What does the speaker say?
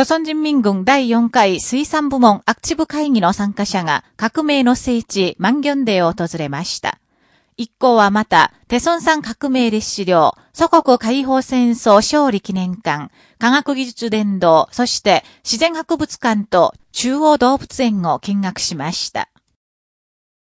朝鮮人民軍第4回水産部門アクチブ会議の参加者が革命の聖地、万元デを訪れました。一行はまた、テソン山革命列資料、祖国解放戦争勝利記念館、科学技術伝道、そして自然博物館と中央動物園を見学しました。